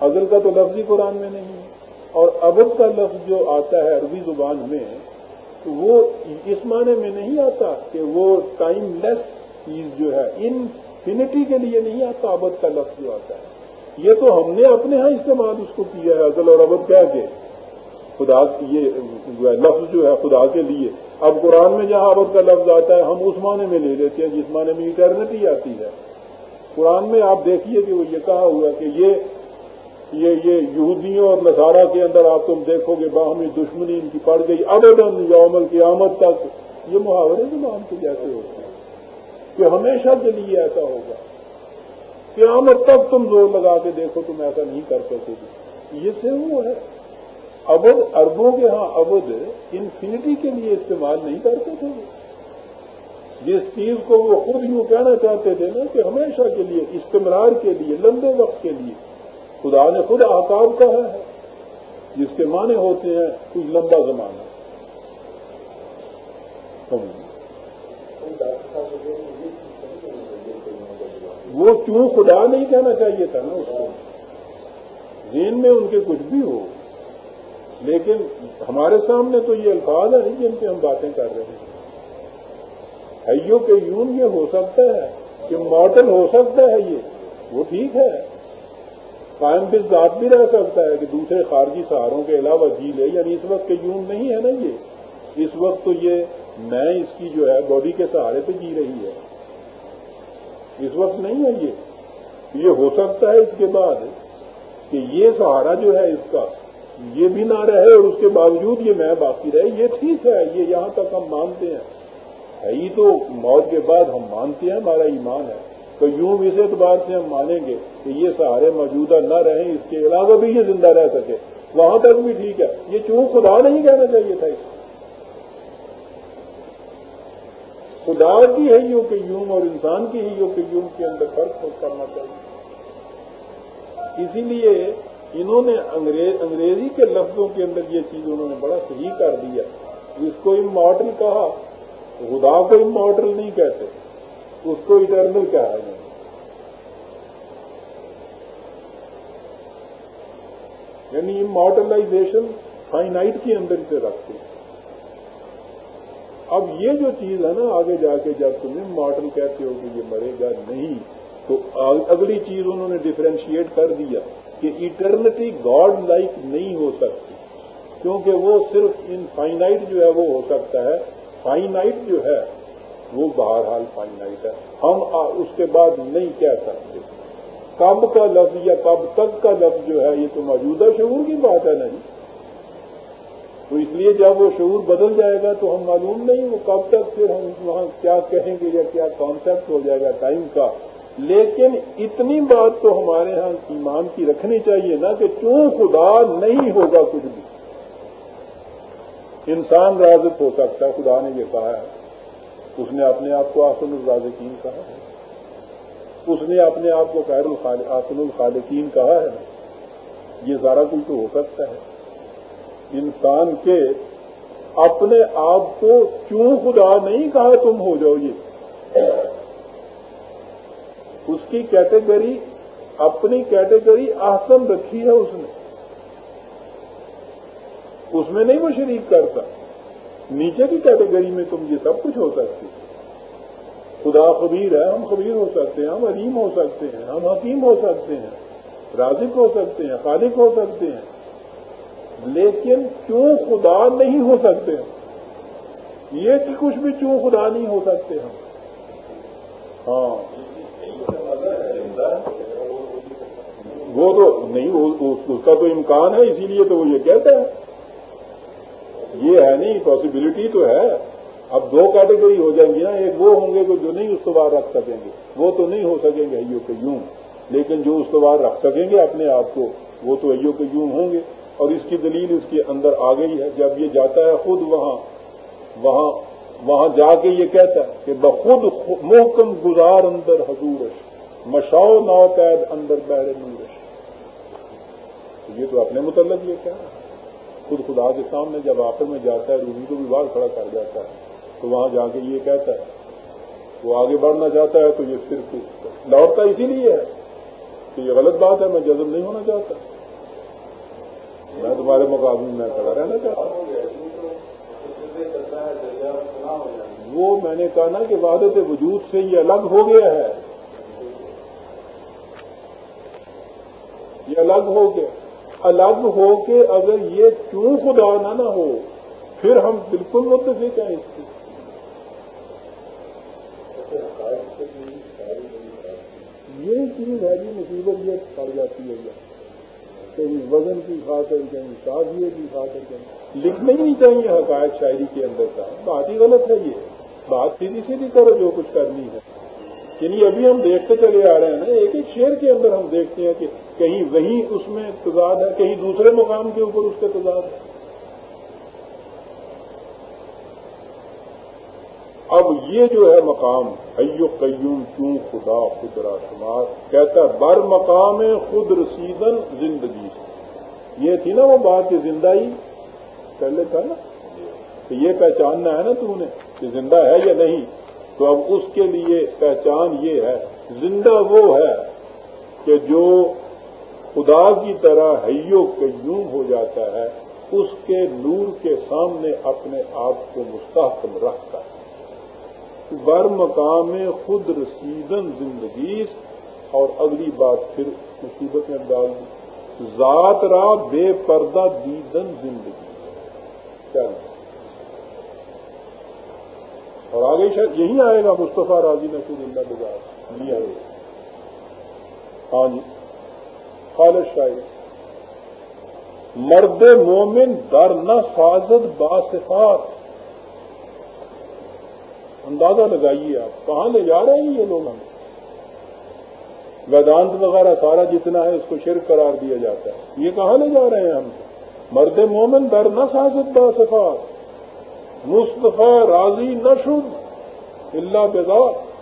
ازل کا تو لفظ ہی قرآن میں نہیں ہے۔ اور ابد کا لفظ جو آتا ہے عربی زبان میں وہ اس معنی میں نہیں آتا کہ وہ ٹائم لیس چیز جو ہے انفینٹی کے لیے نہیں آتا ابد کا لفظ جو آتا ہے۔ یہ تو ہم نے اپنے ہاں استعمال اس کو کیا ہے ازل اور ابد کیا کہ خدا، یہ لفظ جو ہے خدا کے لیے۔ اب قرآن میں جہاں ابد کا لفظ آتا ہے، ہم اس معنی میں لے لیتے ہیں جس معنی میں اٹرنٹی آتی ہے۔ قرآن میں آپ دیکھیے کہ وہ یہ کہا ہوا کہ یہ یہ یہ یہودیوں اور نصارہ کے اندر آپ تم دیکھو گے باہمی دشمنی ان کی پڑ گئی ابدن یومل کی آمد تک۔ یہ محاورے زبان کے جیسے ہوتے ہیں کہ ہمیشہ کے لیے ایسا ہوگا۔ قیامت تک تم زور لگا کے دیکھو تم ایسا نہیں کر سکو گے۔ یہ سے وہ ہے۔ ابد اربوں کے ہاں ابد انفینٹی کے لیے استعمال نہیں کرتے تھے جس چیز کو وہ خود یوں کہنا چاہتے تھے نا کہ ہمیشہ کے لیے، استمرار کے لیے، لمبے وقت کے لیے۔ خدا نے خود آکاب کہا ہے، جس کے معنی ہوتے ہیں کچھ لمبا زمانہ۔ وہ کیوں خدا نہیں کہنا چاہیے تھا نا اس کو؟ ذہن میں ان کے کچھ بھی ہو۔ لیکن ہمارے سامنے تو یہ الفاظ ہیں جن پہ ہم باتیں کر رہے ہیں۔ ہائیو کے یون یہ ہو سکتا ہے؟ کہ ماڈل ہو سکتا ہے یہ۔ وہ ٹھیک ہے۔ قائم بھی ذات بھی رہ سکتا ہے کہ دوسرے خارجی سہاروں کے علاوہ جی لے یعنی اس وقت کے یون نہیں ہے نا یہ؟ اس وقت تو یہ میں اس کی جو ہے باڈی کے سہارے پہ جی رہی ہے۔ اس وقت نہیں ہے یہ۔ یہ ہو سکتا ہے اس کے بعد کہ یہ سہارا جو ہے اس کا یہ بھی نہ رہے اور اس کے باوجود یہ میں باقی رہے۔ یہ ٹھیک ہے، یہ یہاں تک ہم مانتے ہیں۔ ہے ہی تو موت کے بعد ہم مانتے ہیں، ہمارا ایمان ہے۔ تو یوں اس اعتبار سے ہم مانیں گے کہ یہ سہارے موجودہ نہ رہیں، اس کے علاوہ بھی یہ زندہ رہ سکے۔ وہاں تک بھی ٹھیک ہے۔ یہ چون خدا نہیں کہنا چاہیے تھا۔ اس خدا کی ہے یوں کہ یوں اور انسان کی ہی یوں کہ یوں کے اندر فرق کرنا چاہیے۔ اسی لیے انہوں نے انگریزی کے لفظوں کے اندر یہ چیز انہوں نے بڑا صحیح کر دیا۔ جس کو امارٹل کہا، خدا کو امارٹل نہیں کہتے۔ اس کو اٹرنل کہا ہے؟ یعنی امارٹلائزیشن فائنائٹ کے اندر سے رکھتے ہیں۔ اب یہ جو چیز ہے نا، آگے جا کے جب تمہیں ماڈل کہتے ہو کہ یہ مرے گا نہیں، تو اگلی چیز انہوں نے ڈفرینشیٹ کر دیا کہ ایٹرنٹی گاڈ لائک نہیں ہو سکتی، کیونکہ وہ صرف ان فائنائٹ جو ہے وہ ہو سکتا ہے۔ فائنائٹ جو ہے وہ بہرحال فائنائٹ ہے۔ ہم اس کے بعد نہیں کہہ سکتے۔ کب کا لفظ یا کب تک کا لفظ جو ہے، یہ تو موجودہ شعور کی بات ہے نہیں جی۔ تو اس لیے جب وہ شعور بدل جائے گا تو ہم معلوم نہیں وہ کب تک پھر ہم وہاں کیا کہیں گے یا کیا کانسیپٹ ہو جائے گا ٹائم کا۔ لیکن اتنی بات تو ہمارے ہاں ایمان کی رکھنی چاہیے نا کہ کیوں خدا نہیں ہوگا کچھ بھی۔ انسان رازق ہو سکتا ہے، خدا نے یہ کہا ہے۔ اس نے اپنے آپ کو آسن الرازقین کہا ہے۔ اس نے اپنے آپ کو خیر آسن الخالقین کہا ہے۔ یہ سارا کچھ تو ہو سکتا ہے۔ انسان کے اپنے آپ کو کیوں خدا نہیں کہا تم ہو جاؤ یہ؟ اس کی کیٹیگری اپنی کیٹیگری آسن رکھی ہے اس نے۔ اس میں نہیں وہ شریک کرتا۔ نیچے کی کیٹیگری میں تم یہ سب کچھ ہو سکتی خدا خبیر ہے، ہم خبیر ہو سکتے ہیں، ہم علیم ہو سکتے ہیں، ہم حکیم ہو سکتے ہیں، رازق ہو سکتے ہیں، خالق ہو سکتے ہیں۔ لیکن کیوں خدا نہیں ہو سکتے ہم؟ یہ کہ کچھ بھی کیوں خدا نہیں ہو سکتے ہم؟ ہاں۔ وہ تو نہیں اس کا تو امکان ہے، اسی لیے تو وہ یہ کہتا ہے۔ یہ ہے نہیں پاسبلٹی تو ہے. اب دو کیٹیگری ہو جائیں گی نا ایک وہ ہوں گے جو نہیں استوار رکھ سکیں گے. وہ تو نہیں ہو سکیں گے ایو کے یوں. لیکن جو استوار رکھ سکیں گے اپنے آپ کو، وہ تو ایو کے یوں ہوں گے. اور اس کی دلیل اس کے اندر آ گئی ہے. جب یہ جاتا ہے خود وہاں وہاں وہاں جا کے یہ کہتا ہے کہ بخود محکم گزار اندر حضورش. مشاؤ نو قید اندر بحر نورش. یہ تو اپنے متعلق یہ کیا خود خدا کے سامنے جب آخر میں جاتا ہے، روحی کو بھی باہر کھڑا کر جاتا ہے۔ تو وہاں جا کے یہ کہتا ہے، وہ آگے بڑھنا چاہتا ہے تو یہ صرف لوٹتا اسی لیے ہے کہ یہ غلط بات ہے، میں جذب نہیں ہونا چاہتا۔ میں تمہارے مقابلے میں کھڑا رہنا چاہتا ہوں۔ وہ میں نے کہا نا کہ وحدت وجود سے یہ الگ ہو گیا ہے۔ یہ الگ ہو گیا۔ الگ ہو کے اگر یہ کیوں خدا نہ نہ ہو، پھر ہم بالکل متفق ہیں اس کی۔ یہی چیز ہے جی مصیبت یہ پڑ جاتی ہے۔ کہیں وزن کی خاطر کہیں شادی کی خاطر کہیں۔ لکھنا ہی نہیں چاہیے حقائق شاعری کے اندر کا۔ بات ہی غلط ہے یہ۔ بات سیدھی سیدھی کرو جو کچھ کرنی ہے۔ یعنی ابھی ہم دیکھتے چلے آ رہے ہیں نا، ایک ایک شعر کے اندر ہم دیکھتے ہیں کہ کہیں وہیں اس میں تضاد ہے، کہیں دوسرے مقام کے اوپر اس کا تضاد ہے۔ اب یہ جو ہے مقام، ایو قیوم کیوں خدا خدرا شمار؟ کہتا ہے، بر مقام خود رسیدن زندگی سے۔ یہ تھی نا وہ بات کہ زندہ ہی پہلے تھا نا؟ تو یہ پہچاننا ہے نا تو نے کہ زندہ ہے یا نہیں۔ تو اب اس کے لیے پہچان یہ ہے، زندہ وہ ہے کہ جو خدا کی طرح حیو قیوم ہو جاتا ہے، اس کے نور کے سامنے اپنے آپ کو مستحکم رکھتا ہے۔ بر مقام خود رسیدن زندگی اور اگلی بات پھر مصیبت میں ڈال دی۔ ذات را بے پردہ دیدن زندگی چل اور آگے شاید یہی آئے گا مصطفیٰ راضی نصیر اللہ بازار یہ آئے ہاں جی. خالد شاہی مرد مومن در نہ سازد باصفات اندازہ لگائیے آپ. کہاں لے جا رہے ہیں یہ لوگ ہم؟ ویدانت وغیرہ سارا جتنا ہے اس کو شرک قرار دیا جاتا ہے. یہ کہاں لے جا رہے ہیں ہم؟ مرد مومن در نہ سازد باصفات مصطفیٰ راضی نہ شد اللہ بیدار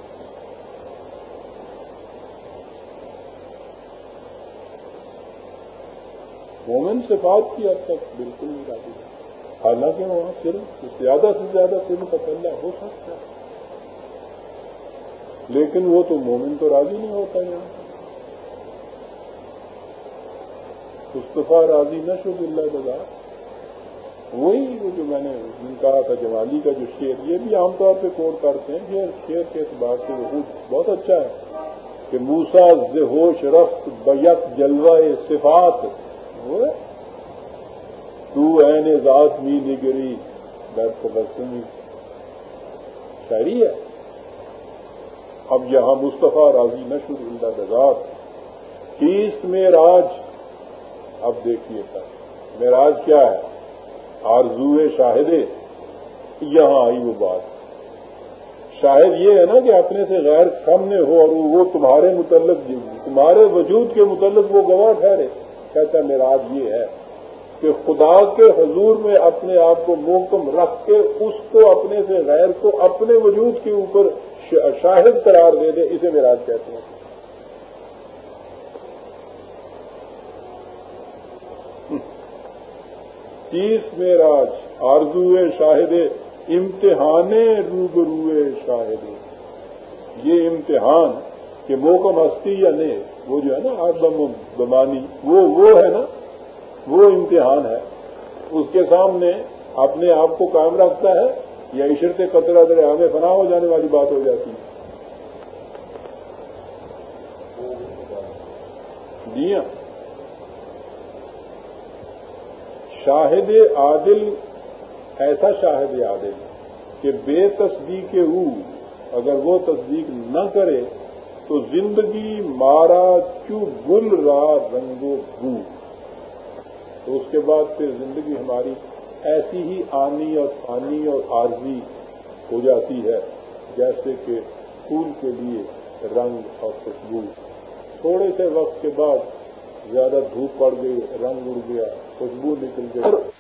مومن صفات کی حد تک بالکل نہیں راضی حالانکہ وہاں صرف زیادہ سے زیادہ صرف اللہ ہو سکتا ہے۔ لیکن وہ تو مومن تو راضی نہیں ہوتا یہاں۔ مصطفیٰ راضی نہ شد اللہ بازار وہی وہ جو میں نے کہا تھا، جوالی کا جو شعر، یہ بھی عام طور پہ کوٹ کرتے ہیں یہ شعر کے اعتبار سے وہ بہت اچھا ہے۔ کہ موسا ہوش رفت بیت جلوہ صفات۔ وہ تو این ذات می نگری۔ درد بسمی شاعری ہے۔ اب یہاں مصطفیٰ راضی نشر اللہ دزاد تیس میں راج اب دیکھیے سر میراج کیا ہے؟ آرزو شاہدے یہاں آئی وہ بات۔ شاہد یہ ہے نا کہ اپنے سے غیر سامنے ہو اور وہ تمہارے متعلق تمہارے وجود کے متعلق وہ گواہ ٹھہرے۔ کہتا میراج یہ ہے کہ خدا کے حضور میں اپنے آپ کو محکم رکھ کے اس کو اپنے سے غیر کو اپنے وجود کے اوپر شاہد قرار دے دے، اسے میراج کہتے ہیں۔ تیس میں راج آرزو شاہد امتحان روبرو شاہد یہ امتحان کہ موقع مستی یا نہیں، وہ جو ہے نا آدم بمانی وہ وہ ہے نا، وہ امتحان ہے۔ اس کے سامنے اپنے آپ کو قائم رکھتا ہے، یا عشر سے قطرہ در ہمیں فنا ہو جانے والی بات ہو جاتی ہے۔ جی ہاں شاہد عادل، ایسا شاہد عادل کہ بے تصدیق او اگر وہ تصدیق نہ کرے تو زندگی مارا چو گل را رنگو بو تو اس کے بعد پھر زندگی ہماری ایسی ہی آنی اور پانی اور عارضی ہو جاتی ہے، جیسے کہ پھول کے لیے رنگ اور خوشبو۔ تھوڑے سے وقت کے بعد زیادہ دھوپ پڑ گئی، رنگ اڑ گیا۔ خوشبو نکل گئی